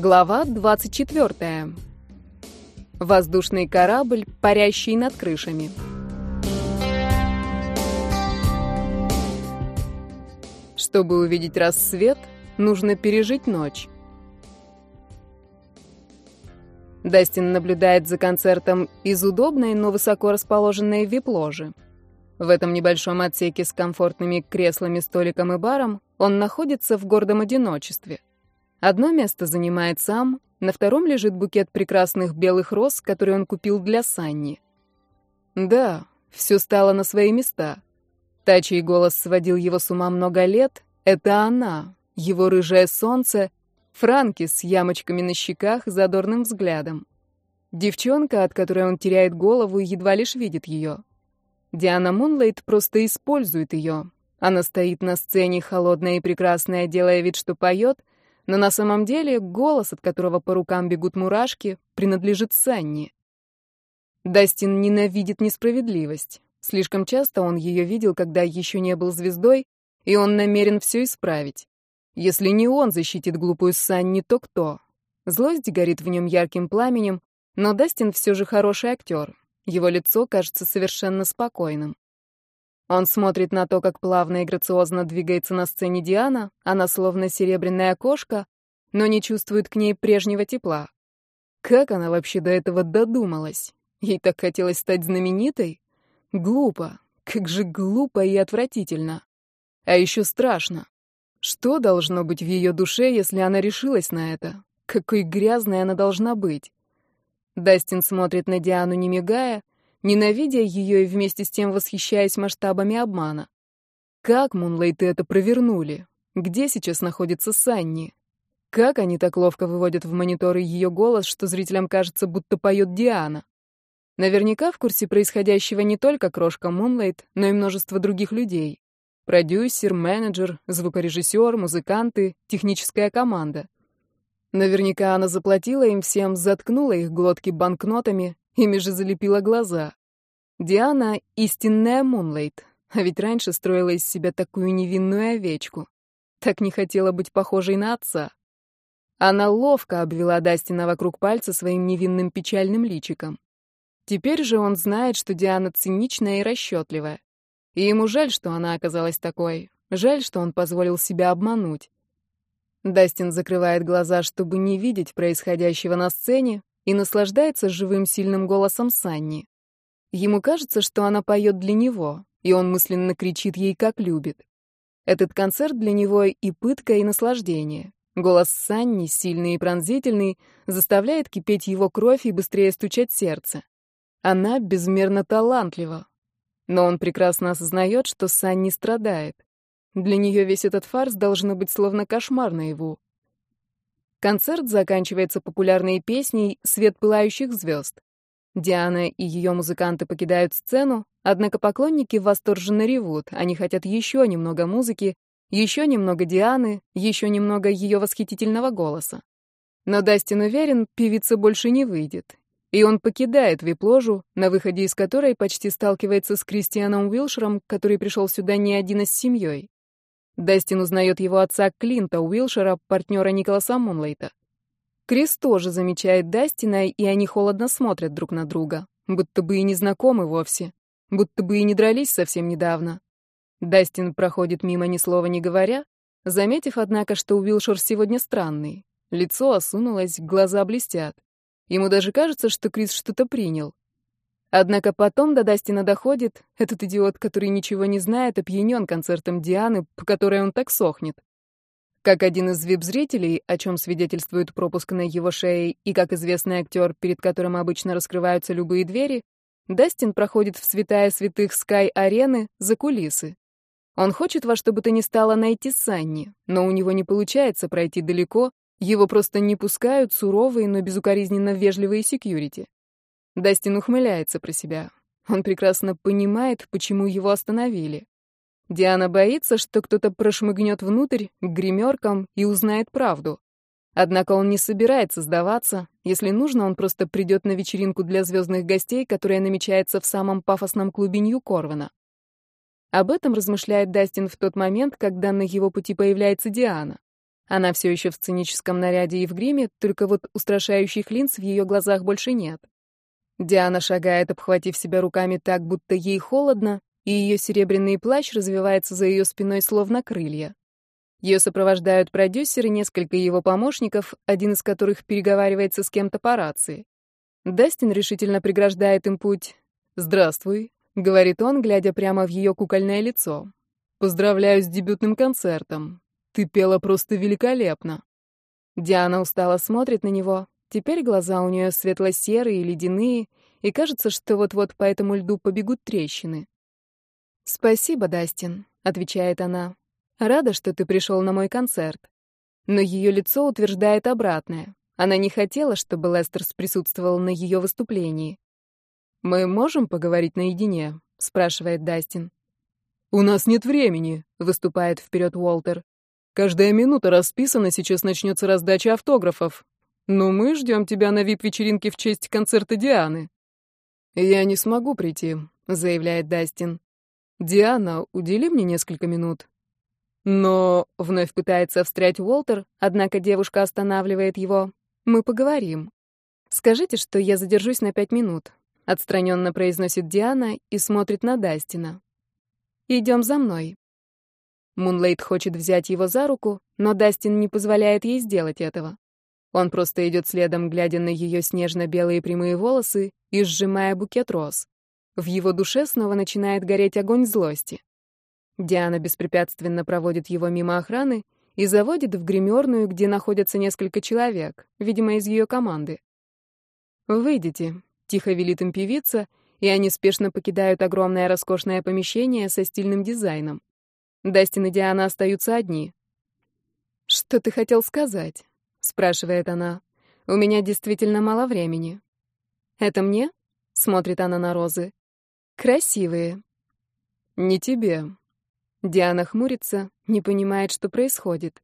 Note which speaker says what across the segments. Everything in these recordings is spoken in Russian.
Speaker 1: Глава 24. Воздушный корабль, парящий над крышами. Чтобы увидеть рассвет, нужно пережить ночь. Дастин наблюдает за концертом из удобной, но высоко расположенной вип-ложи. В этом небольшом отсеке с комфортными креслами, столиком и баром он находится в гордом одиночестве. Одно место занимает сам, на втором лежит букет прекрасных белых роз, который он купил для Санни. Да, все стало на свои места. Та, чей голос сводил его с ума много лет, это она, его рыжее солнце, Франки с ямочками на щеках, задорным взглядом. Девчонка, от которой он теряет голову, едва лишь видит ее. Диана Мунлайт просто использует ее. Она стоит на сцене, холодная и прекрасная, делая вид, что поет, но на самом деле голос, от которого по рукам бегут мурашки, принадлежит Санни. Дастин ненавидит несправедливость. Слишком часто он ее видел, когда еще не был звездой, и он намерен все исправить. Если не он защитит глупую Санни, то кто? Злость горит в нем ярким пламенем, но Дастин все же хороший актер. Его лицо кажется совершенно спокойным. Он смотрит на то, как плавно и грациозно двигается на сцене Диана, она словно серебряная кошка, но не чувствует к ней прежнего тепла. Как она вообще до этого додумалась? Ей так хотелось стать знаменитой? Глупо. Как же глупо и отвратительно. А еще страшно. Что должно быть в ее душе, если она решилась на это? Какой грязной она должна быть? Дастин смотрит на Диану, не мигая, ненавидя ее и вместе с тем восхищаясь масштабами обмана. Как Мунлайты это провернули? Где сейчас находится Санни? Как они так ловко выводят в мониторы ее голос, что зрителям кажется, будто поет Диана? Наверняка в курсе происходящего не только крошка Мунлайт, но и множество других людей. Продюсер, менеджер, звукорежиссер, музыканты, техническая команда. Наверняка она заплатила им всем, заткнула их глотки банкнотами, ими же залепила глаза. Диана — истинная Мунлайт, а ведь раньше строила из себя такую невинную овечку. Так не хотела быть похожей на отца. Она ловко обвела Дастина вокруг пальца своим невинным печальным личиком. Теперь же он знает, что Диана циничная и расчетливая. И ему жаль, что она оказалась такой. Жаль, что он позволил себя обмануть. Дастин закрывает глаза, чтобы не видеть происходящего на сцене, и наслаждается живым сильным голосом Санни. Ему кажется, что она поет для него, и он мысленно кричит ей, как любит. Этот концерт для него и пытка, и наслаждение. Голос Санни, сильный и пронзительный, заставляет кипеть его кровь и быстрее стучать сердце. Она безмерно талантлива, но он прекрасно осознает, что Санни страдает. Для нее весь этот фарс должно быть словно кошмар наяву. Концерт заканчивается популярной песней «Свет пылающих звезд». Диана и ее музыканты покидают сцену, однако поклонники восторженно ревут. Они хотят еще немного музыки, еще немного Дианы, еще немного ее восхитительного голоса. Но Дастин уверен, певица больше не выйдет. И он покидает вип-ложу, на выходе из которой почти сталкивается с Кристианом Уилшером, который пришел сюда не один, а с семьей. Дастин узнает его отца Клинта Уилшера, партнера Николаса Мунлайта. Крис тоже замечает Дастина, и они холодно смотрят друг на друга, будто бы и не знакомы вовсе, будто бы и не дрались совсем недавно. Дастин проходит мимо ни слова не говоря, заметив, однако, что Уилшер сегодня странный. Лицо осунулось, глаза блестят. Ему даже кажется, что Крис что-то принял. Однако потом до Дастина доходит, этот идиот, который ничего не знает, опьянен концертом Дианы, по которой он так сохнет. Как один из вип-зрителей, о чем свидетельствует пропуск на его шее, и как известный актер, перед которым обычно раскрываются любые двери, Дастин проходит в святая святых Скай-арены за кулисы. Он хочет во что бы то ни стало найти Санни, но у него не получается пройти далеко, его просто не пускают суровые, но безукоризненно вежливые секьюрити. Дастин ухмыляется про себя. Он прекрасно понимает, почему его остановили. Диана боится, что кто-то прошмыгнет внутрь к гримеркам и узнает правду. Однако он не собирается сдаваться. Если нужно, он просто придет на вечеринку для звездных гостей, которая намечается в самом пафосном клубе Нью-Корвана. Об этом размышляет Дастин в тот момент, когда на его пути появляется Диана. Она все еще в сценическом наряде и в гриме, только вот устрашающих линз в ее глазах больше нет. Диана шагает, обхватив себя руками так, будто ей холодно, и ее серебряный плащ развивается за ее спиной словно крылья. Ее сопровождают продюсер и несколько его помощников, один из которых переговаривается с кем-то по рации. Дастин решительно преграждает им путь. «Здравствуй», — говорит он, глядя прямо в ее кукольное лицо. «Поздравляю с дебютным концертом. Ты пела просто великолепно». Диана устало смотрит на него. Теперь глаза у нее светло-серые, ледяные, и кажется, что вот-вот по этому льду побегут трещины. «Спасибо, Дастин», — отвечает она. «Рада, что ты пришел на мой концерт». Но ее лицо утверждает обратное. Она не хотела, чтобы Лестерс присутствовал на ее выступлении. «Мы можем поговорить наедине?» — спрашивает Дастин. «У нас нет времени», — выступает вперед Уолтер. «Каждая минута расписана, сейчас начнется раздача автографов. Но мы ждем тебя на вип-вечеринке в честь концерта Дианы». «Я не смогу прийти», — заявляет Дастин. «Диана, удели мне несколько минут». Но вновь пытается встрять Уолтер, однако девушка останавливает его. «Мы поговорим. Скажите, что я задержусь на пять минут», — отстраненно произносит Диана и смотрит на Дастина. «Идем за мной». Мунлейт хочет взять его за руку, но Дастин не позволяет ей сделать этого. Он просто идет следом, глядя на ее снежно-белые прямые волосы и сжимая букет роз. В его душе снова начинает гореть огонь злости. Диана беспрепятственно проводит его мимо охраны и заводит в гримерную, где находятся несколько человек, видимо, из ее команды. «Выйдите», — тихо велит им певица, и они спешно покидают огромное роскошное помещение со стильным дизайном. Дастин и Диана остаются одни. «Что ты хотел сказать?» — спрашивает она. «У меня действительно мало времени». «Это мне?» — смотрит она на розы. Красивые. Не тебе. Диана хмурится, не понимает, что происходит.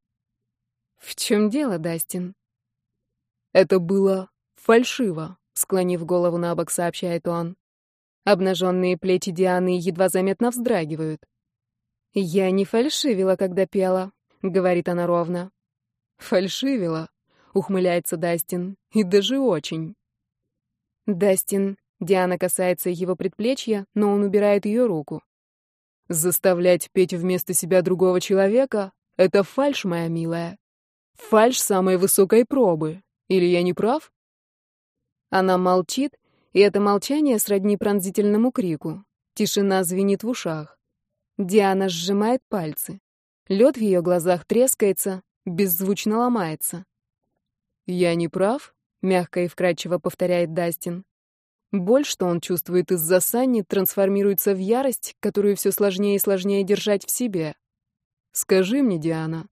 Speaker 1: В чем дело, Дастин? Это было фальшиво, склонив голову на бок, сообщает он. Обнаженные плечи Дианы едва заметно вздрагивают. «Я не фальшивила, когда пела», — говорит она ровно. «Фальшивила», — ухмыляется Дастин, — «и даже очень». Дастин Диана касается его предплечья, но он убирает ее руку. Заставлять петь вместо себя другого человека — это фальшь, моя милая. Фальшь самой высокой пробы. Или я не прав? Она молчит, и это молчание сродни пронзительному крику. Тишина звенит в ушах. Диана сжимает пальцы. Лед в ее глазах трескается, беззвучно ломается. «Я не прав?» — мягко и вкрадчиво повторяет Дастин. Боль, что он чувствует из-за Санни, трансформируется в ярость, которую все сложнее и сложнее держать в себе. «Скажи мне, Диана».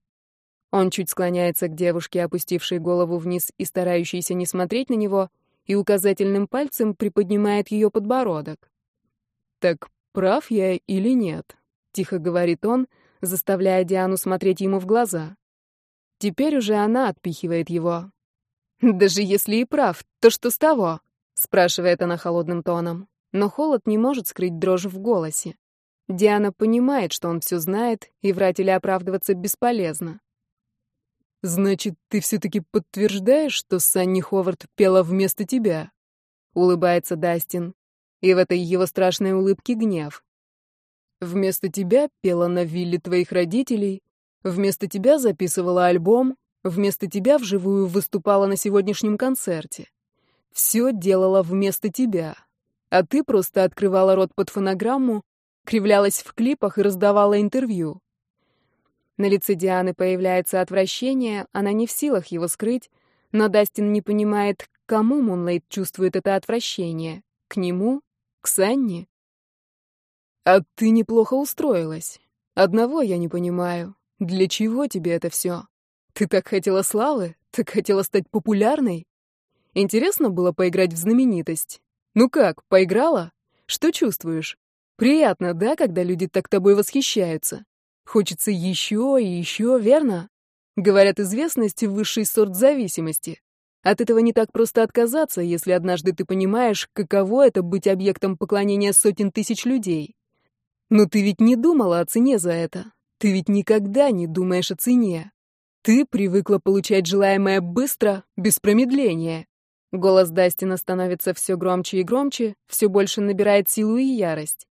Speaker 1: Он чуть склоняется к девушке, опустившей голову вниз и старающейся не смотреть на него, и указательным пальцем приподнимает ее подбородок. «Так прав я или нет?» — тихо говорит он, заставляя Диану смотреть ему в глаза. Теперь уже она отпихивает его. «Даже если и прав, то что с того?» спрашивает она холодным тоном, но холод не может скрыть дрожь в голосе. Диана понимает, что он все знает, и врать или оправдываться бесполезно. «Значит, ты все-таки подтверждаешь, что Санни Ховард пела вместо тебя?» — улыбается Дастин. И в этой его страшной улыбке гнев. «Вместо тебя пела на вилле твоих родителей, вместо тебя записывала альбом, вместо тебя вживую выступала на сегодняшнем концерте все делала вместо тебя. А ты просто открывала рот под фонограмму, кривлялась в клипах и раздавала интервью. На лице Дианы появляется отвращение, она не в силах его скрыть, но Дастин не понимает, к кому Мунлейт чувствует это отвращение. К нему? К Санне? А ты неплохо устроилась. Одного я не понимаю. Для чего тебе это все? Ты так хотела славы? Так хотела стать популярной? Интересно было поиграть в знаменитость? Ну как, поиграла? Что чувствуешь? Приятно, да, когда люди так тобой восхищаются? Хочется еще и еще, верно? Говорят, известность — высший сорт зависимости. От этого не так просто отказаться, если однажды ты понимаешь, каково это быть объектом поклонения сотен тысяч людей. Но ты ведь не думала о цене за это. Ты ведь никогда не думаешь о цене. Ты привыкла получать желаемое быстро, без промедления. Голос Дастина становится все громче и громче, все больше набирает силу и ярость.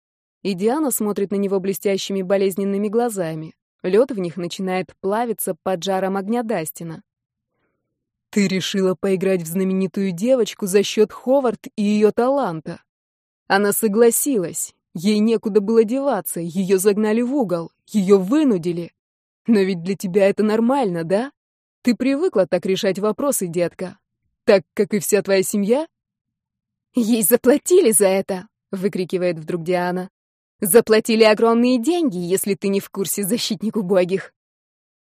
Speaker 1: И Диана смотрит на него блестящими болезненными глазами. Лед в них начинает плавиться под жаром огня Дастина. Ты решила поиграть в знаменитую девочку за счет Ховард и ее таланта. Она согласилась. Ей некуда было деваться, ее загнали в угол, ее вынудили. Но ведь для тебя это нормально, да? Ты привыкла так решать вопросы, детка. Так, как и вся твоя семья?
Speaker 2: Ей заплатили за это, выкрикивает вдруг Диана. Заплатили огромные деньги, если ты не в курсе защитник убогих.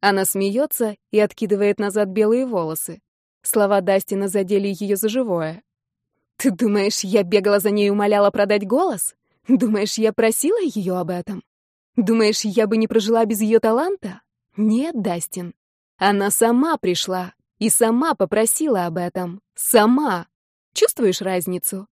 Speaker 1: Она смеется и откидывает назад белые волосы. Слова Дастина задели ее за живое.
Speaker 2: Ты думаешь, я бегала за ней и умоляла продать голос? Думаешь, я просила ее об этом? Думаешь, я бы не прожила без ее таланта? Нет, Дастин. Она сама пришла и сама попросила об этом. Сама. Чувствуешь разницу?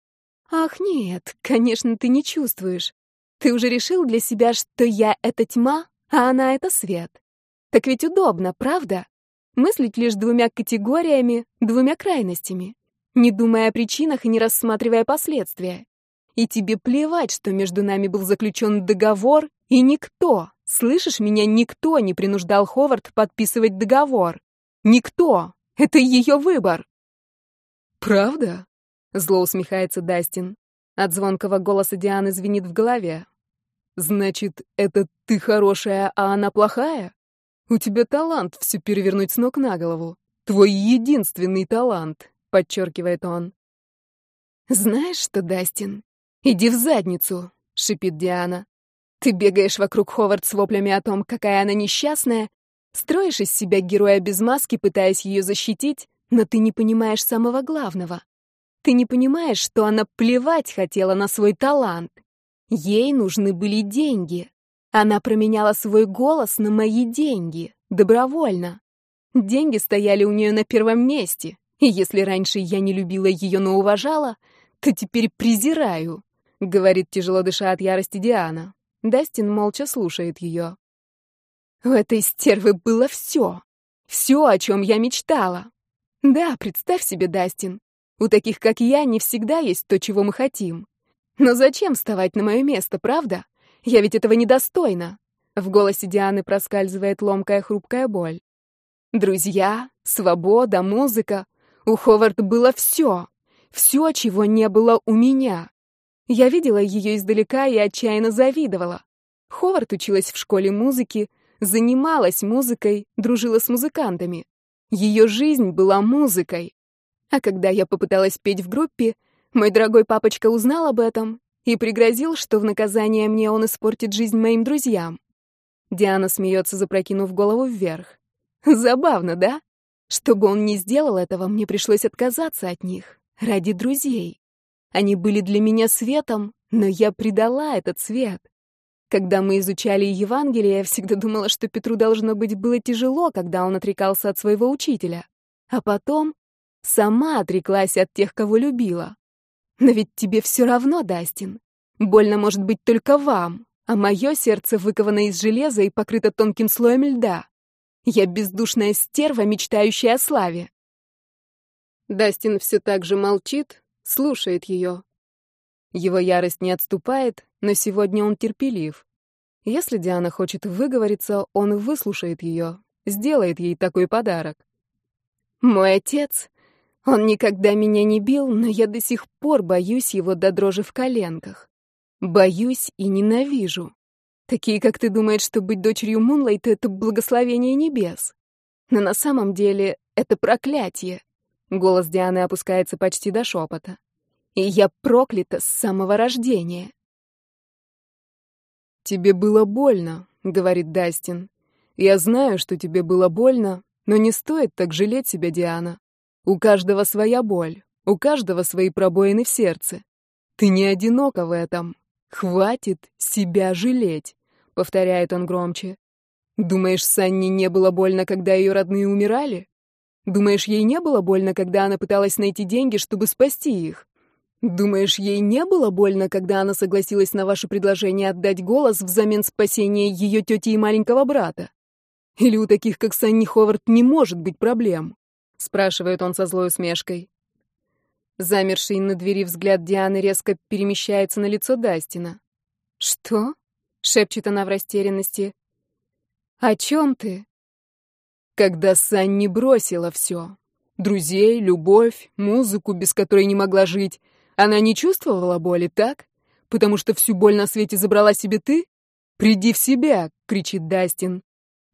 Speaker 2: Ах, нет, конечно, ты не чувствуешь. Ты уже решил для себя, что я — это тьма, а она — это свет. Так ведь удобно, правда? Мыслить лишь двумя категориями, двумя крайностями, не думая о причинах и не рассматривая последствия. И тебе плевать, что между нами был заключен договор, и никто, слышишь меня, никто не принуждал Ховард подписывать договор. Никто. Это ее выбор.
Speaker 1: Правда? Зло усмехается Дастин. От звонкого голоса Дианы звенит в голове. Значит, это ты хорошая, а она плохая? У тебя талант все перевернуть с ног на голову. Твой единственный талант, подчеркивает он.
Speaker 2: Знаешь что, Дастин? Иди в задницу, шипит Диана. Ты бегаешь вокруг Ховард с воплями о том, какая она несчастная, строишь из себя героя без маски, пытаясь ее защитить, но ты не понимаешь самого главного. Ты не понимаешь, что она плевать хотела на свой талант. Ей нужны были деньги. Она променяла свой голос на мои деньги, добровольно. Деньги стояли у нее на первом месте, и если раньше я не любила ее, но уважала, то теперь презираю, — говорит тяжело дыша от ярости Диана. Дастин молча слушает ее. У этой стервы было все. Все, о чем я мечтала. Да, представь себе, Дастин, у таких, как я, не всегда есть то, чего мы хотим. Но зачем вставать на мое место, правда? Я ведь этого недостойна. В голосе Дианы проскальзывает ломкая хрупкая боль. Друзья, свобода, музыка. У Ховард было все. Все, чего не было у меня. Я видела ее издалека и отчаянно завидовала. Ховард училась в школе музыки, занималась музыкой, дружила с музыкантами. Ее жизнь была музыкой. А когда я попыталась петь в группе, мой дорогой папочка узнал об этом и пригрозил, что в наказание мне он испортит жизнь моим друзьям. Диана смеется, запрокинув голову вверх. Забавно, да? Чтобы он не сделал этого, мне пришлось отказаться от них. Ради друзей. Они были для меня светом, но я предала этот свет. Когда мы изучали Евангелие, я всегда думала, что Петру должно быть было тяжело, когда он отрекался от своего учителя. А потом сама отреклась от тех, кого любила. Но ведь тебе все равно, Дастин. Больно может быть только вам, а мое сердце выковано из железа и покрыто тонким слоем льда. Я бездушная стерва, мечтающая о славе.
Speaker 1: Дастин все так же молчит, слушает ее. Его ярость не отступает, но сегодня он терпелив. Если Диана хочет выговориться, он выслушает ее, сделает ей такой подарок.
Speaker 2: «Мой отец он никогда меня не бил, но я до сих пор боюсь его до дрожи в коленках. Боюсь и ненавижу. Такие, как ты, думают, что быть дочерью Мунлайта — это благословение небес. Но на самом деле это проклятие. Голос Дианы опускается почти до шепота. И я проклята с самого рождения.
Speaker 1: «Тебе было больно», — говорит Дастин. «Я знаю, что тебе было больно, но не стоит так жалеть себя, Диана. У каждого своя боль, у каждого свои пробоины в сердце. Ты не одинока в этом. Хватит себя жалеть, повторяет он громче. Думаешь, Санни не было больно, когда ее родные умирали? Думаешь, ей не было больно, когда она пыталась найти деньги, чтобы спасти их? Думаешь, ей не было больно, когда она согласилась на ваше предложение отдать голос взамен спасения ее тети и маленького брата?
Speaker 2: Или у таких, как Санни Ховард, не может быть проблем?» — спрашивает он со злой усмешкой. Замерший на двери взгляд Дианы резко перемещается на лицо Дастина. «Что?» — шепчет она в растерянности. «О чем ты?» Когда Санни бросила все. Друзей, любовь, музыку, без которой не могла жить. Она не чувствовала боли, так? Потому что всю боль на свете забрала себе ты? «Приди в себя!» — кричит Дастин.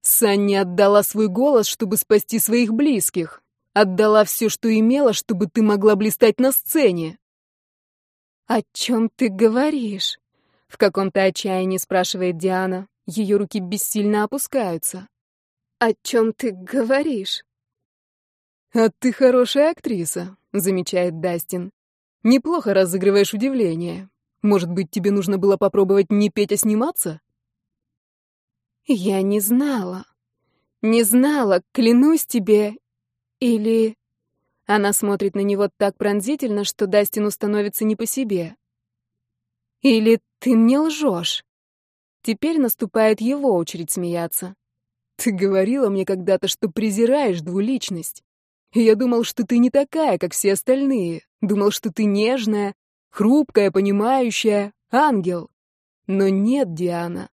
Speaker 2: Санни отдала свой голос, чтобы спасти своих близких. Отдала все, что имела, чтобы ты могла блистать на сцене. «О чем ты говоришь?» — в каком-то отчаянии спрашивает Диана. Ее руки бессильно опускаются. «О чем ты говоришь?»
Speaker 1: «А ты хорошая актриса», — замечает Дастин. «Неплохо разыгрываешь удивление. Может быть, тебе нужно было попробовать не петь, а сниматься?»
Speaker 2: «Я не знала. Не знала, клянусь тебе. Или...» Она смотрит на него так пронзительно, что Дастину становится не по себе. «Или ты мне лжешь?» Теперь наступает его очередь смеяться.
Speaker 1: «Ты говорила мне когда-то, что презираешь двуличность. Я думал, что ты не такая, как все остальные. Думал, что ты нежная, хрупкая, понимающая, ангел. Но нет, Диана.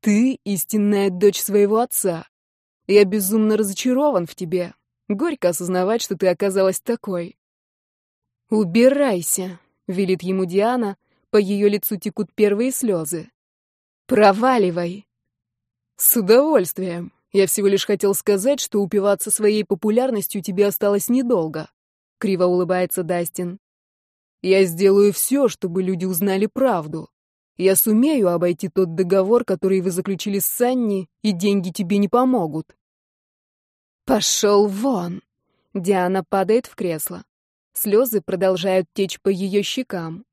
Speaker 1: Ты истинная дочь своего отца. Я безумно разочарован в тебе. Горько осознавать, что ты оказалась такой.
Speaker 2: «Убирайся», — велит ему Диана, по ее лицу текут первые слезы. «Проваливай».
Speaker 1: «С удовольствием. Я всего лишь хотел сказать, что упиваться своей популярностью тебе осталось недолго», — криво улыбается Дастин. «Я сделаю все, чтобы люди узнали правду. Я сумею обойти тот договор, который вы заключили с Санни, и деньги тебе не помогут».
Speaker 2: «Пошел вон!» Диана падает в кресло. Слезы продолжают течь по ее щекам.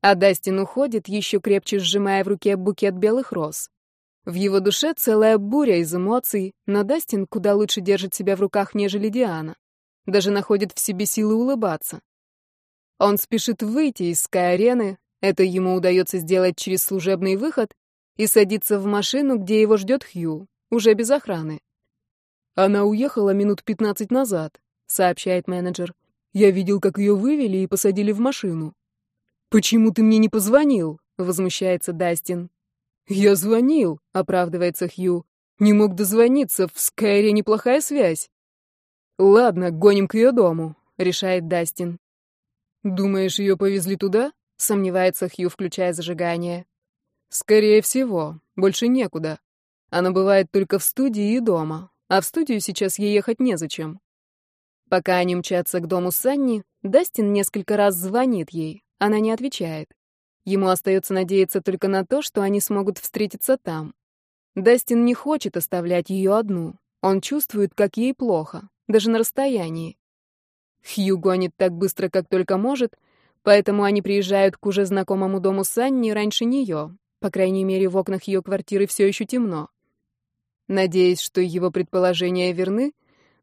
Speaker 2: А Дастин уходит, еще крепче сжимая в руке букет белых роз. В его душе целая буря из эмоций, но Дастин куда лучше держит себя в руках, нежели Диана. Даже находит в себе силы улыбаться. Он спешит выйти из Скай-арены, это ему удается сделать через служебный выход, и садится в машину, где его ждет Хью, уже без охраны.
Speaker 1: «Она уехала минут пятнадцать назад», — сообщает менеджер. «Я видел, как ее вывели и посадили в машину». «Почему ты мне не позвонил?» — возмущается Дастин. «Я звонил», — оправдывается Хью. «Не мог дозвониться, в Скайре неплохая связь». «Ладно, гоним к ее дому», — решает Дастин. «Думаешь, ее повезли туда?» — сомневается Хью, включая зажигание. «Скорее всего, больше некуда. Она бывает только в студии и дома, а в студию сейчас ей ехать незачем». Пока они мчатся к дому Санни, Дастин несколько раз звонит ей, она не отвечает. Ему остается надеяться только на то, что они смогут встретиться там. Дастин не хочет оставлять ее одну. Он чувствует, как ей плохо, даже на расстоянии. Хью гонит так быстро, как только может, поэтому они приезжают к уже знакомому дому Санни раньше нее. По крайней мере, в окнах ее квартиры все еще темно. Надеясь, что его предположения верны,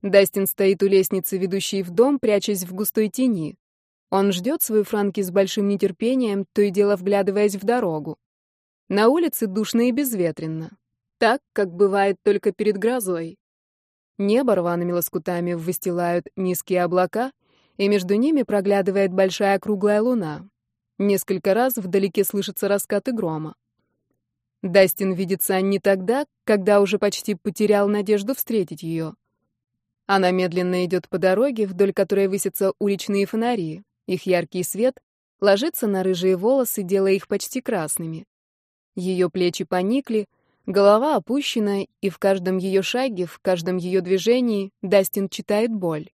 Speaker 1: Дастин стоит у лестницы, ведущей в дом, прячась в густой тени. Он ждет свою Франки с большим нетерпением, то и дело вглядываясь в дорогу. На улице душно и безветренно. Так, как бывает только перед грозой. Небо рваными лоскутами выстилают низкие облака, и между ними проглядывает большая круглая луна. Несколько раз вдалеке слышатся раскаты грома. Дастин видится не тогда, когда уже почти потерял надежду встретить ее. Она медленно идет по дороге, вдоль которой высятся уличные фонари. Их яркий свет ложится на рыжие волосы, делая их почти красными. Ее плечи поникли, голова опущена, и в каждом ее шаге, в каждом ее движении Дастин читает боль.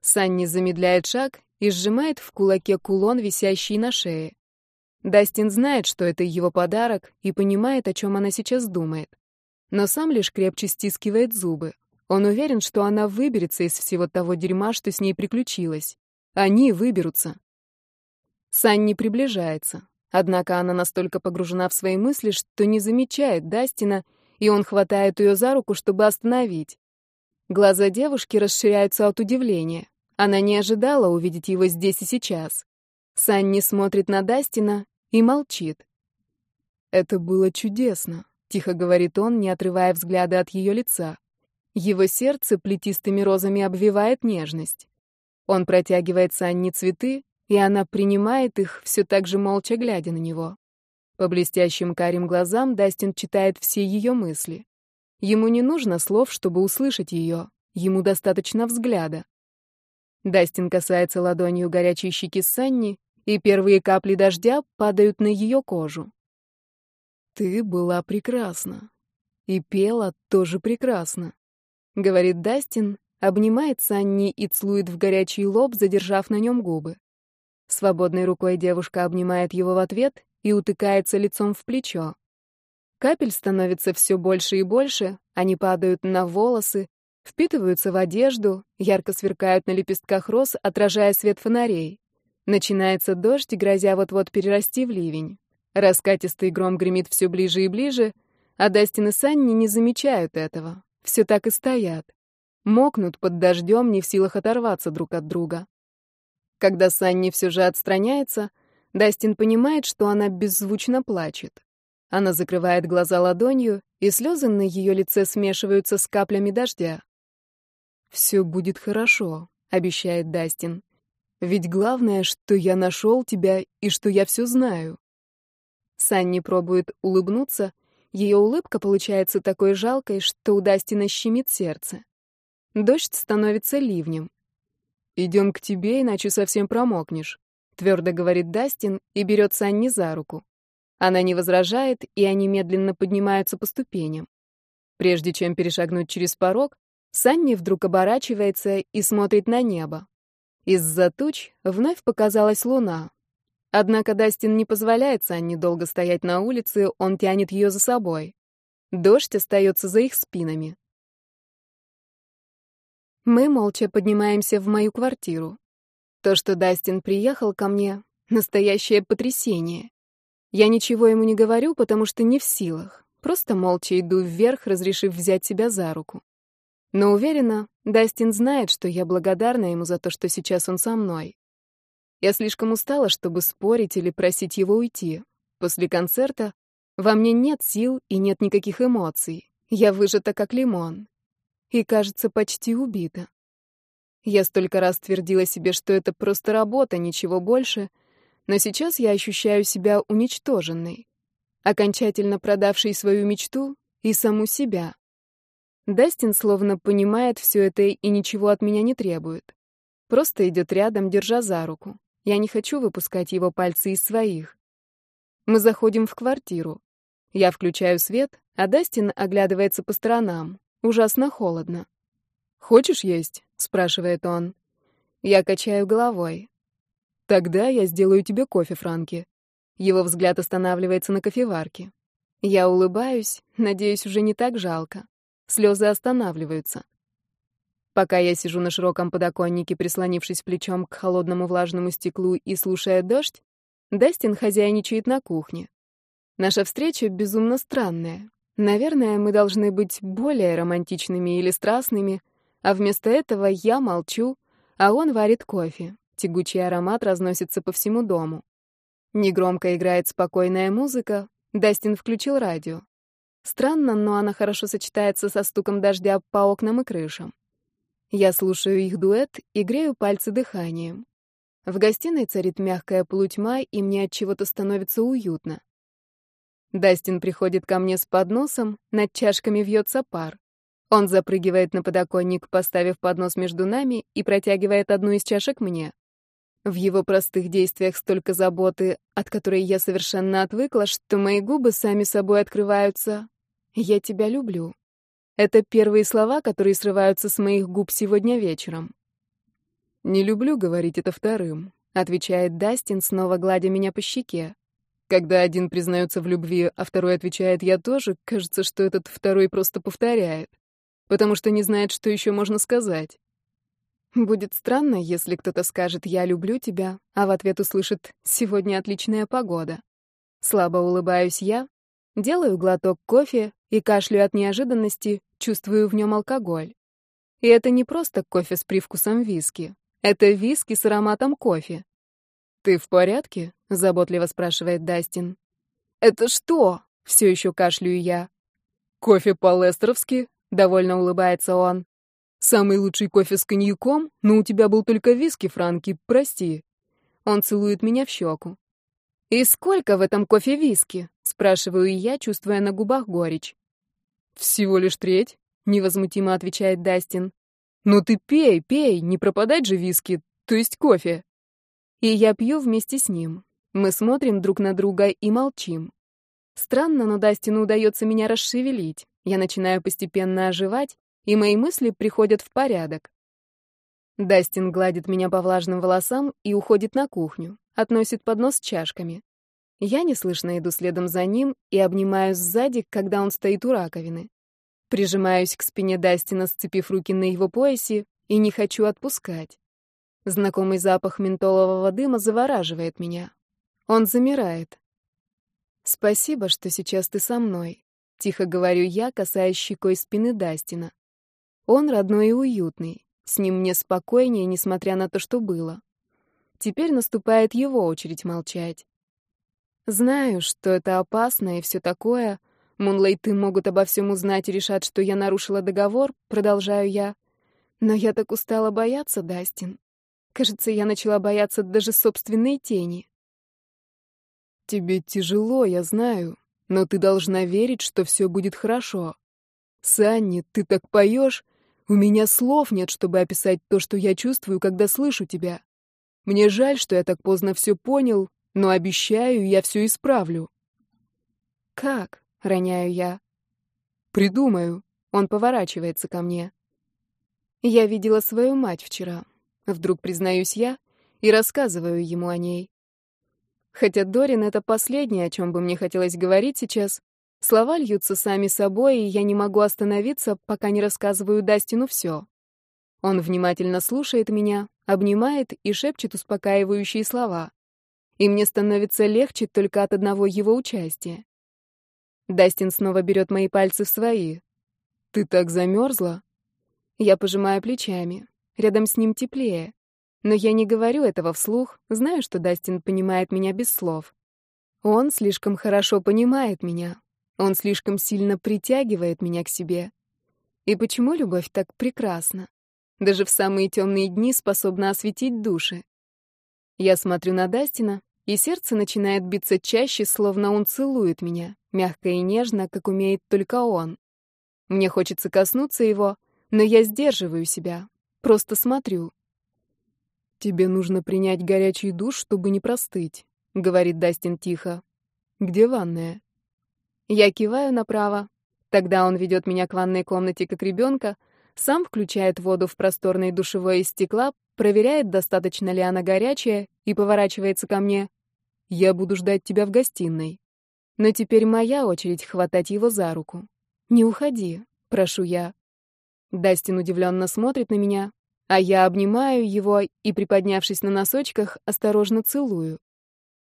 Speaker 1: Санни замедляет шаг и сжимает в кулаке кулон, висящий на шее. Дастин знает, что это его подарок, и понимает, о чем она сейчас думает. Но сам лишь крепче стискивает зубы. Он уверен, что она выберется из всего того дерьма, что с ней приключилось. Они выберутся. Санни приближается. Однако она настолько погружена в свои мысли, что не замечает Дастина, и он хватает ее за руку, чтобы остановить. Глаза девушки расширяются от удивления. Она не ожидала увидеть его здесь и сейчас. Санни смотрит на Дастина и молчит. «Это было чудесно», тихо говорит он, не отрывая взгляда от ее лица. Его сердце плетистыми розами обвивает нежность. Он протягивает Санне цветы, и она принимает их, все так же молча глядя на него. По блестящим карим глазам Дастин читает все ее мысли. Ему не нужно слов, чтобы услышать ее, ему достаточно взгляда. Дастин касается ладонью горячей щеки Санни, и первые капли дождя падают на ее кожу. «Ты была прекрасна. И пела тоже прекрасно», — говорит Дастин, обнимает Санни и целует в горячий лоб, задержав на нем губы. Свободной рукой девушка обнимает его в ответ и утыкается лицом в плечо. Капель становится все больше и больше, они падают на волосы, впитываются в одежду, ярко сверкают на лепестках роз, отражая свет фонарей. Начинается дождь, грозя вот-вот перерасти в ливень. Раскатистый гром гремит все ближе и ближе, а Дастин и Санни не замечают этого. Все так и стоят. Мокнут под дождем, не в силах оторваться друг от друга. Когда Санни все же отстраняется, Дастин понимает, что она беззвучно плачет. Она закрывает глаза ладонью, и слезы на ее лице смешиваются с каплями дождя. «Все будет хорошо», — обещает Дастин. «Ведь главное, что я нашел тебя и что я все знаю». Санни пробует улыбнуться, ее улыбка получается такой жалкой, что у Дастина щемит сердце. Дождь становится ливнем. «Идем к тебе, иначе совсем промокнешь», — твердо говорит Дастин и берет Санни за руку. Она не возражает, и они медленно поднимаются по ступеням. Прежде чем перешагнуть через порог, Санни вдруг оборачивается и смотрит на небо. Из-за туч вновь показалась луна. Однако Дастин не позволяет Санни долго стоять на улице, он тянет ее за собой. Дождь остается за их спинами. Мы молча поднимаемся в мою квартиру. То, что Дастин приехал ко мне, настоящее потрясение. Я ничего ему не говорю, потому что не в силах. Просто молча иду вверх, разрешив взять себя за руку. Но уверена, Дастин знает, что я благодарна ему за то, что сейчас он со мной. Я слишком устала, чтобы спорить или просить его уйти. После концерта во мне нет сил и нет никаких эмоций. Я выжата как лимон. И, кажется, почти убита. Я столько раз твердила себе, что это просто работа, ничего больше — но сейчас я ощущаю себя уничтоженной, окончательно продавшей свою мечту и саму себя. Дастин словно понимает все это и ничего от меня не требует. Просто идет рядом, держа за руку. Я не хочу выпускать его пальцы из своих. Мы заходим в квартиру. Я включаю свет, а Дастин оглядывается по сторонам. Ужасно холодно. «Хочешь есть?» — спрашивает он. Я качаю головой. Тогда я сделаю тебе кофе, Франки. Его взгляд останавливается на кофеварке. Я улыбаюсь, надеюсь, уже не так жалко. Слезы останавливаются. Пока я сижу на широком подоконнике, прислонившись плечом к холодному влажному стеклу и слушая дождь, Дастин хозяйничает на кухне. Наша встреча безумно странная. Наверное, мы должны быть более романтичными или страстными, а вместо этого я молчу, а он варит кофе. Тягучий аромат разносится по всему дому. Негромко играет спокойная музыка. Дастин включил радио. Странно, но она хорошо сочетается со стуком дождя по окнам и крышам. Я слушаю их дуэт и грею пальцы дыханием. В гостиной царит мягкая полутьма, и мне от чего-то становится уютно. Дастин приходит ко мне с подносом, над чашками вьется пар. Он запрыгивает на подоконник, поставив поднос между нами, и протягивает одну из чашек мне. В его простых действиях столько заботы, от которой я совершенно отвыкла, что мои губы сами собой открываются. «Я тебя люблю». Это первые слова, которые срываются с моих губ сегодня вечером. «Не люблю говорить это вторым», — отвечает Дастин, снова гладя меня по щеке. Когда один признается в любви, а второй отвечает «я тоже», кажется, что этот второй просто повторяет, потому что не знает, что еще можно сказать. Будет странно, если кто-то скажет «я люблю тебя», а в ответ услышит «сегодня отличная погода». Слабо улыбаюсь я, делаю глоток кофе и кашлю от неожиданности, чувствую в нем алкоголь. И это не просто кофе с привкусом виски. Это виски с ароматом кофе. «Ты в порядке?» — заботливо спрашивает Дастин. «Это что?» — все еще кашляю я. Кофе по-лестеровски, довольно улыбается он. Самый лучший кофе с коньяком, но у тебя был только виски, Франки, прости. Он целует меня в щеку. «И сколько в этом кофе виски?» — спрашиваю я, чувствуя на губах горечь. «Всего лишь треть», — невозмутимо отвечает Дастин. «Ну ты пей, пей, не пропадать же виски, то есть кофе». И я пью вместе с ним. Мы смотрим друг на друга и молчим. Странно, но Дастину удается меня расшевелить. Я начинаю постепенно оживать, и мои мысли приходят в порядок. Дастин гладит меня по влажным волосам и уходит на кухню, относит поднос с чашками. Я неслышно иду следом за ним и обнимаюсь сзади, когда он стоит у раковины. Прижимаюсь к спине Дастина, сцепив руки на его поясе, и не хочу отпускать. Знакомый запах ментолового дыма завораживает меня. Он замирает. «Спасибо, что сейчас ты со мной», — тихо говорю я, касаясь щекой спины Дастина. Он родной и уютный. С ним мне спокойнее, несмотря на то, что было. Теперь наступает его очередь молчать. Знаю, что это опасно и все такое. Мунлейты могут обо всем узнать и решат, что я нарушила договор, продолжаю я. Но я так устала бояться, Дастин. Кажется, я начала бояться даже собственной тени. Тебе тяжело, я знаю, но ты должна верить, что все будет хорошо. Санни, ты так поешь, у меня слов нет, чтобы описать то, что я чувствую, когда слышу тебя. Мне жаль, что я так поздно все понял, но обещаю, я все исправлю. Как? роняю я. Придумаю. Он поворачивается ко мне. Я видела свою мать вчера. Вдруг признаюсь я и рассказываю ему о ней. Хотя Дорин — это последнее, о чем бы мне хотелось говорить сейчас, Слова льются сами собой, и я не могу остановиться, пока не рассказываю Дастину все. Он внимательно слушает меня, обнимает и шепчет успокаивающие слова. И мне становится легче только от одного его участия. Дастин снова берет мои пальцы в свои. «Ты так замерзла?» Я пожимаю плечами. Рядом с ним теплее. Но я не говорю этого вслух, знаю, что Дастин понимает меня без слов. Он слишком хорошо понимает меня, он слишком сильно притягивает меня к себе. И почему любовь так прекрасна? Даже в самые темные дни способна осветить души. Я смотрю на Дастина, и сердце начинает биться чаще, словно он целует меня, мягко и нежно, как умеет только он. Мне хочется коснуться его, но я сдерживаю себя, просто смотрю. «Тебе нужно принять горячий душ, чтобы не простыть», — говорит Дастин тихо. «Где ванная?» Я киваю направо. Тогда он ведет меня к ванной комнате как ребенка, сам включает воду в просторной душевой из стекла, проверяет, достаточно ли она горячая, и поворачивается ко мне. «Я буду ждать тебя в гостиной». Но теперь моя очередь хватать его за руку. «Не уходи», — прошу я. Дастин удивленно смотрит на меня, а я обнимаю его и, приподнявшись на носочках, осторожно целую.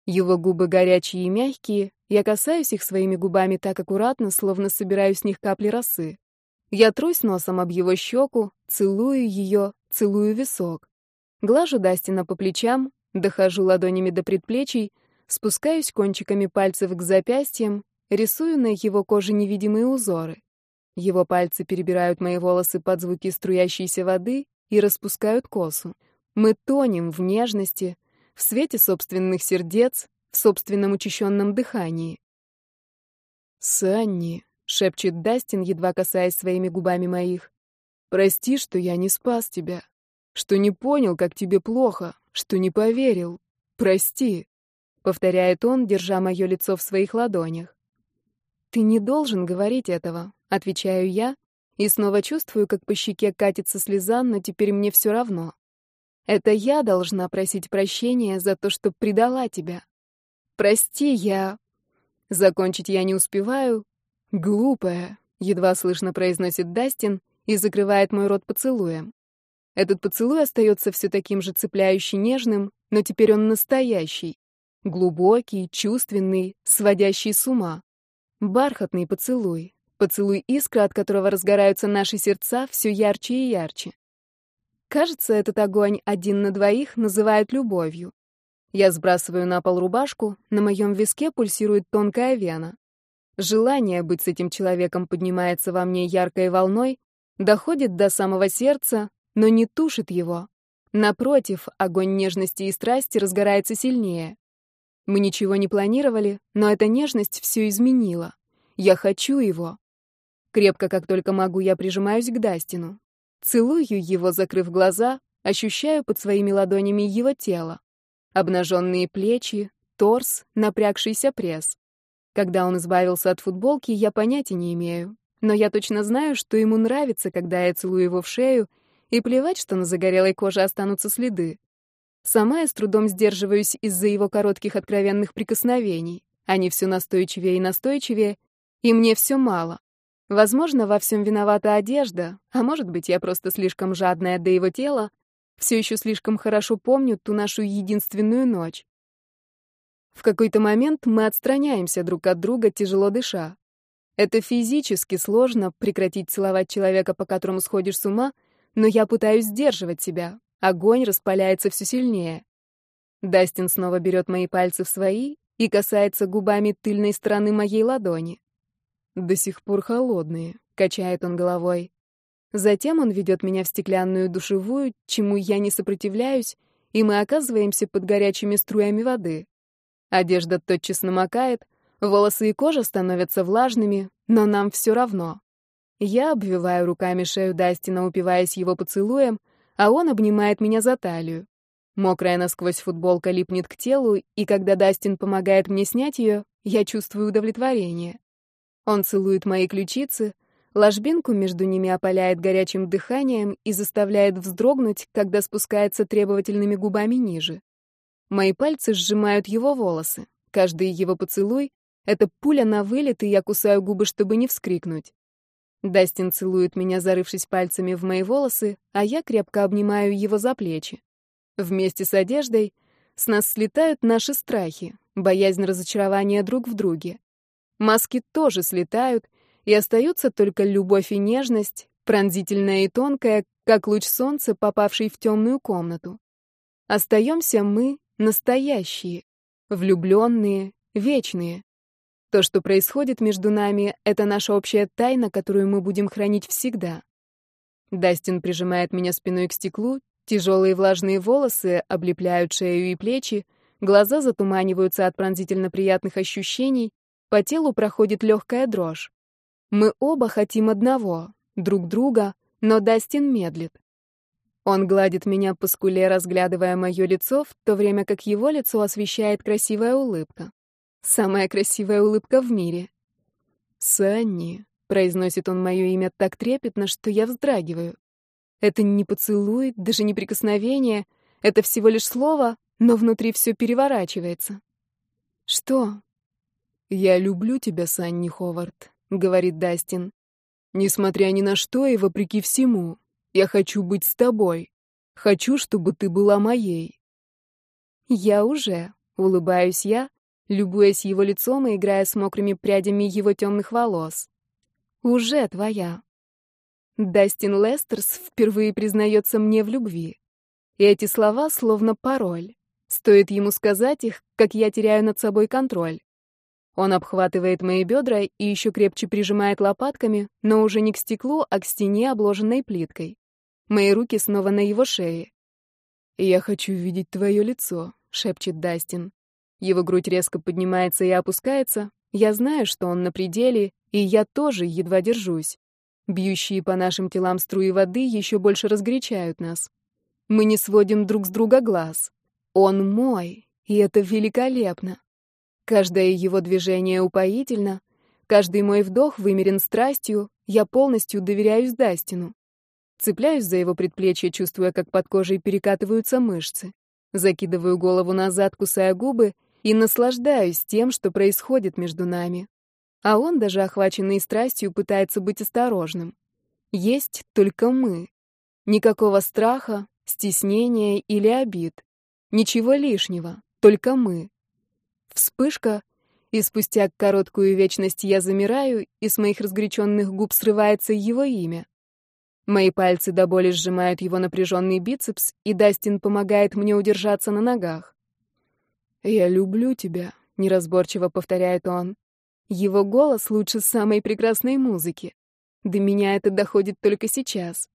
Speaker 1: Его губы горячие и мягкие, я касаюсь их своими губами так аккуратно, словно собираю с них капли росы. Я трусь носом об его щеку, целую ее, целую висок. Глажу Дастина по плечам, дохожу ладонями до предплечий, спускаюсь кончиками пальцев к запястьям, рисую на его коже невидимые узоры. Его пальцы перебирают мои волосы под звуки струящейся воды и распускают косу. Мы тонем в нежности, в свете собственных сердец, в собственном учащенном дыхании. «Санни», — шепчет Дастин, едва касаясь своими губами моих, — «прости, что я не спас тебя, что не понял, как тебе плохо, что не поверил. Прости», — повторяет он, держа мое лицо в своих ладонях. «Ты не должен говорить этого», — отвечаю я, и снова чувствую, как по щеке катится слеза, но теперь мне все равно. Это я должна просить прощения за то, что предала тебя. Прости, я... Закончить я не успеваю. Глупая, едва слышно произносит Дастин и закрывает мой рот поцелуем. Этот поцелуй остается все таким же цепляющий нежным, но теперь он настоящий. Глубокий, чувственный, сводящий с ума. Бархатный поцелуй. Поцелуй искра, от которого разгораются наши сердца все ярче и ярче. Кажется, этот огонь один на двоих называют любовью. Я сбрасываю на пол рубашку, на моем виске пульсирует тонкая вена. Желание быть с этим человеком поднимается во мне яркой волной, доходит до самого сердца, но не тушит его. Напротив, огонь нежности и страсти разгорается сильнее. Мы ничего не планировали, но эта нежность все изменила. Я хочу его. Крепко, как только могу, я прижимаюсь к Дастину. Целую его, закрыв глаза, ощущаю под своими ладонями его тело. Обнаженные плечи, торс, напрягшийся пресс. Когда он избавился от футболки, я понятия не имею. Но я точно знаю, что ему нравится, когда я целую его в шею, и плевать, что на загорелой коже останутся следы. Сама я с трудом сдерживаюсь из-за его коротких откровенных прикосновений. Они все настойчивее и настойчивее, и мне все мало. Возможно, во всем виновата одежда, а может быть, я просто слишком жадная до его тела, все еще слишком хорошо помню ту нашу единственную ночь. В какой-то момент мы отстраняемся друг от друга, тяжело дыша. Это физически сложно прекратить целовать человека, по которому сходишь с ума, но я пытаюсь сдерживать себя. Огонь распаляется все сильнее. Дастин снова берет мои пальцы в свои и касается губами тыльной стороны моей ладони. До сих пор холодные, качает он головой. Затем он ведет меня в стеклянную душевую, чему я не сопротивляюсь, и мы оказываемся под горячими струями воды. Одежда тотчас намокает, волосы и кожа становятся влажными, но нам все равно. Я обвиваю руками шею Дастина, упиваясь его поцелуем, а он обнимает меня за талию. Мокрая насквозь футболка липнет к телу, и когда Дастин помогает мне снять ее, я чувствую удовлетворение. Он целует мои ключицы, ложбинку между ними опаляет горячим дыханием и заставляет вздрогнуть, когда спускается требовательными губами ниже. Мои пальцы сжимают его волосы. Каждый его поцелуй — это пуля на вылет, и я кусаю губы, чтобы не вскрикнуть. Дастин целует меня, зарывшись пальцами в мои волосы, а я крепко обнимаю его за плечи. Вместе с одеждой с нас слетают наши страхи, боязнь разочарования друг в друге. Маски тоже слетают, и остаются только любовь и нежность, пронзительная и тонкая, как луч солнца, попавший в темную комнату. Остаемся мы, Настоящие, влюбленные, вечные. То, что происходит между нами, это наша общая тайна, которую мы будем хранить всегда. Дастин прижимает меня спиной к стеклу, тяжелые влажные волосы облепляют шею и плечи, глаза затуманиваются от пронзительно приятных ощущений, по телу проходит легкая дрожь. Мы оба хотим одного, друг друга, но Дастин медлит. Он гладит меня по скуле, разглядывая мое лицо, в то время как его лицо освещает красивая улыбка. Самая красивая улыбка в мире. «Санни», — произносит он мое имя так трепетно, что я вздрагиваю. Это не поцелуй, даже не прикосновение, это всего лишь слово, но внутри все переворачивается. «Что?» «Я люблю тебя, Санни Ховард», — говорит Дастин. «Несмотря ни на что и вопреки всему, я хочу быть с тобой. Хочу, чтобы ты была моей. Я уже, улыбаюсь я, любуясь его лицом и играя с мокрыми прядями его темных волос. Уже твоя. Дастин Лестерс впервые признается мне в любви. И эти слова словно пароль. Стоит ему сказать их, как я теряю над собой контроль. Он обхватывает мои бедра и еще крепче прижимает лопатками, но уже не к стеклу, а к стене, обложенной плиткой. Мои руки снова на его шее. «Я хочу видеть твое лицо», — шепчет Дастин. Его грудь резко поднимается и опускается. Я знаю, что он на пределе, и я тоже едва держусь. Бьющие по нашим телам струи воды еще больше разгорячают нас. Мы не сводим друг с друга глаз. Он мой, и это великолепно. Каждое его движение упоительно, каждый мой вдох вымерен страстью, я полностью доверяюсь Дастину. Цепляюсь за его предплечье, чувствуя, как под кожей перекатываются мышцы. Закидываю голову назад, кусая губы, и наслаждаюсь тем, что происходит между нами. А он, даже охваченный страстью, пытается быть осторожным. Есть только мы. Никакого страха, стеснения или обид. Ничего лишнего, только мы. Вспышка, и спустя короткую вечность я замираю, и с моих разгоряченных губ срывается его имя. Мои пальцы до боли сжимают его напряженный бицепс, и Дастин помогает мне удержаться на ногах. «Я люблю тебя», — неразборчиво повторяет он.
Speaker 2: Его голос лучше самой прекрасной музыки. До меня это доходит только сейчас.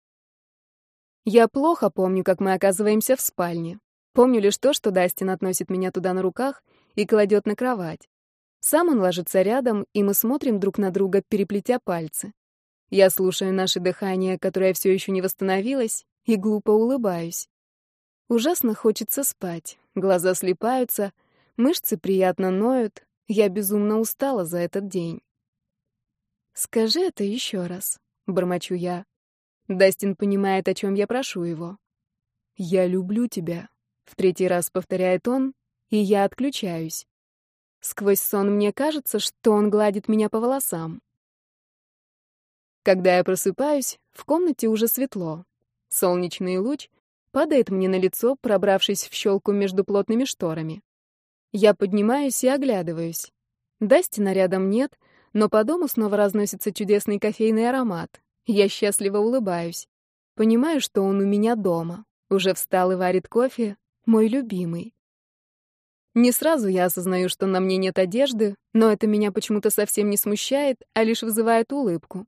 Speaker 2: Я плохо помню, как мы оказываемся в спальне. Помню лишь то, что Дастин относит меня туда на руках и кладет на кровать. Сам он ложится рядом, и мы смотрим друг на друга, переплетя пальцы. Я слушаю наше дыхание, которое все еще не восстановилось, и глупо улыбаюсь. Ужасно хочется спать, глаза слипаются, мышцы приятно ноют, я безумно устала за этот день. «Скажи это еще раз», — бормочу я. Дастин понимает, о чем я прошу его. «Я люблю тебя», — в третий раз повторяет он, и я отключаюсь. Сквозь сон мне кажется, что он гладит меня по волосам. Когда я просыпаюсь, в комнате уже светло. Солнечный луч падает мне на лицо, пробравшись в щелку между плотными шторами. Я поднимаюсь и оглядываюсь. Дастина рядом нет, но по дому снова разносится чудесный кофейный аромат. Я счастливо улыбаюсь. Понимаю, что он у меня дома. Уже встал и варит кофе, мой любимый. Не сразу я осознаю, что на мне нет одежды, но это меня почему-то совсем не смущает, а лишь вызывает улыбку.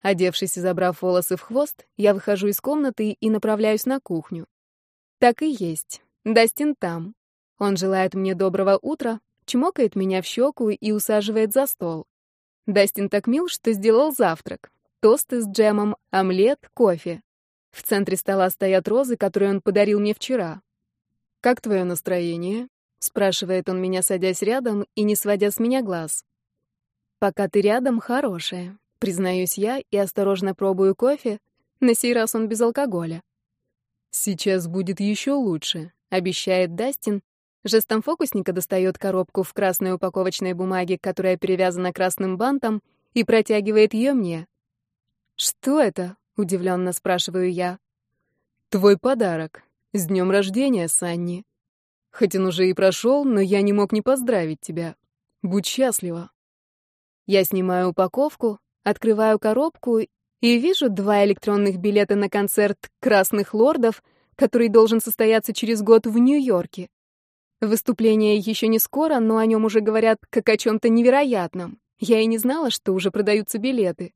Speaker 2: Одевшись и забрав волосы в хвост, я выхожу из комнаты и направляюсь на кухню. Так и есть. Дастин там. Он желает мне доброго утра, чмокает меня в щеку и усаживает за стол. Дастин так мил, что сделал завтрак. Тосты с джемом, омлет, кофе. В центре стола стоят розы, которые он подарил мне вчера. «Как твое настроение?» — спрашивает он меня, садясь рядом и не сводя с меня глаз. «Пока ты рядом, хорошее», Признаюсь я и осторожно пробую кофе. На сей раз он без алкоголя.
Speaker 1: «Сейчас будет еще лучше», — обещает Дастин.
Speaker 2: Жестом фокусника достает коробку в красной упаковочной бумаге, которая перевязана красным бантом, и протягивает ее мне. «Что это?» — удивленно спрашиваю я.
Speaker 1: «Твой подарок. С днем рождения, Санни. Хоть он уже и прошел, но я не мог не поздравить тебя. Будь счастлива».
Speaker 2: Я снимаю упаковку, Открываю коробку и вижу два электронных билета на концерт «Красных лордов», который должен состояться через год в Нью-Йорке. Выступление еще не скоро, но о нем уже говорят как о чем-то невероятном. Я и не знала, что уже продаются билеты.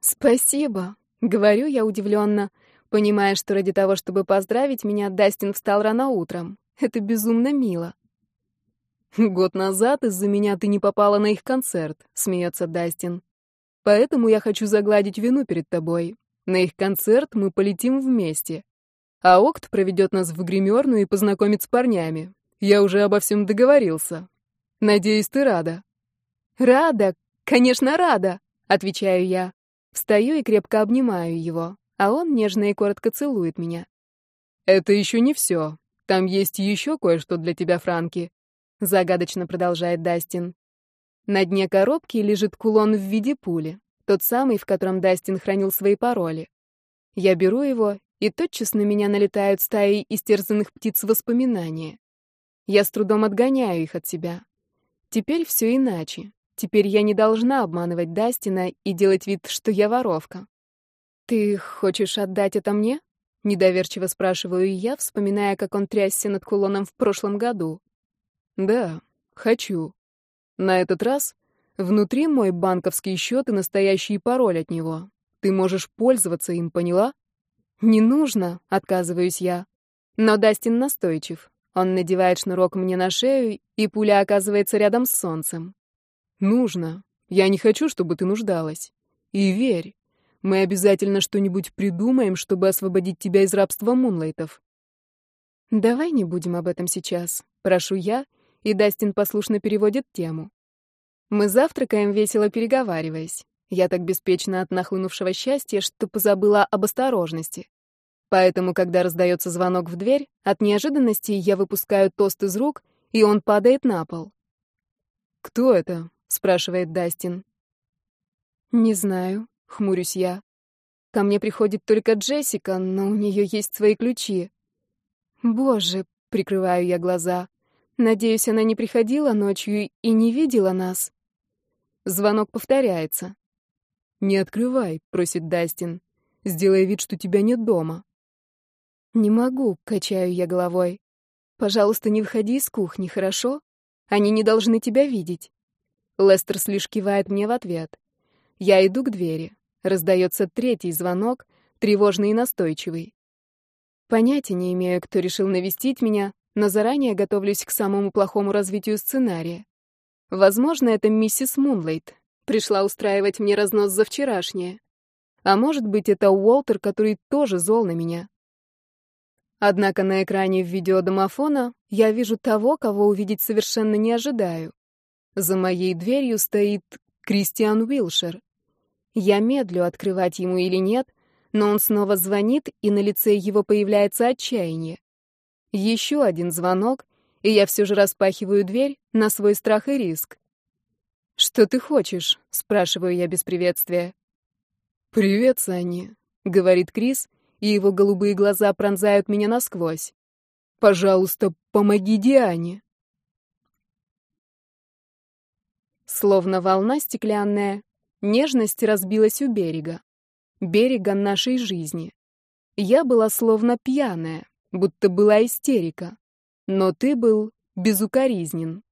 Speaker 2: «Спасибо», — говорю я удивленно, понимая, что ради того, чтобы поздравить меня, Дастин встал рано утром. Это безумно мило.
Speaker 1: «Год назад из-за меня ты не попала на их концерт», — смеется Дастин. Поэтому я хочу загладить вину перед тобой. На их концерт мы полетим вместе. А Окт проведет нас в гримерную и познакомит с парнями. Я уже обо всем договорился. Надеюсь, ты рада.
Speaker 2: Рада, конечно, рада, отвечаю я. Встаю и крепко обнимаю его, а он нежно и коротко целует меня.
Speaker 1: Это еще не все. Там есть еще кое-что для тебя, Франки. Загадочно продолжает Дастин.
Speaker 2: На дне коробки лежит кулон в виде пули, тот самый, в котором Дастин хранил свои пароли. Я беру его, и тотчас на меня налетают стаи истерзанных птиц воспоминания. Я с трудом отгоняю их от себя. Теперь все иначе. Теперь я не должна обманывать Дастина и делать вид, что я воровка. «Ты хочешь отдать это мне?» — недоверчиво спрашиваю я, вспоминая, как он трясся над кулоном в прошлом году.
Speaker 1: «Да, хочу», на этот раз внутри мой банковский счет и настоящий пароль от него. Ты можешь пользоваться им, поняла?
Speaker 2: Не нужно, отказываюсь я. Но Дастин настойчив. Он надевает шнурок мне на шею, и пуля оказывается рядом с солнцем.
Speaker 1: Нужно. Я не хочу, чтобы ты нуждалась. И верь, мы обязательно что-нибудь придумаем, чтобы освободить тебя из рабства Мунлайтов.
Speaker 2: Давай не будем об этом сейчас, прошу я, и Дастин послушно переводит тему. Мы завтракаем, весело переговариваясь. Я так беспечна от нахлынувшего счастья, что позабыла об осторожности. Поэтому, когда раздается звонок в дверь, от неожиданности я выпускаю тост из рук, и он падает на пол.
Speaker 1: «Кто это?» — спрашивает Дастин.
Speaker 2: «Не знаю», — хмурюсь я. «Ко мне приходит только Джессика, но у нее есть свои ключи». «Боже», — прикрываю я глаза. Надеюсь, она не приходила ночью и не видела нас. Звонок повторяется.
Speaker 1: «Не открывай», — просит Дастин. «Сделай вид, что тебя нет дома».
Speaker 2: «Не могу», — качаю я головой. «Пожалуйста, не выходи из кухни, хорошо? Они не должны тебя видеть».
Speaker 1: Лестер лишь кивает мне в ответ. Я иду к двери. Раздается третий звонок, тревожный и настойчивый. Понятия не имею, кто решил навестить меня, но заранее готовлюсь к самому плохому развитию сценария. Возможно, это миссис Мунлайт. Пришла устраивать мне разнос за вчерашнее. А может быть, это Уолтер, который тоже зол на меня. Однако на экране видеодомофона я вижу того, кого увидеть совершенно не ожидаю. За моей дверью стоит Кристиан Уилшер. Я медлю, открывать ему или нет, но он снова звонит, и на лице его появляется отчаяние. Еще один звонок, и я все же распахиваю дверь на свой страх и риск. «Что ты хочешь?» — спрашиваю я без приветствия.
Speaker 2: «Привет, Санни», — говорит Крис, и его голубые глаза пронзают меня насквозь. «Пожалуйста, помоги Диане».
Speaker 1: Словно волна стеклянная, нежность разбилась у берега. Берега нашей жизни. Я была словно пьяная, будто была истерика. Но ты был безукоризнен.